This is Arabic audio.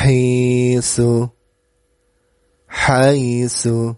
حيث حيث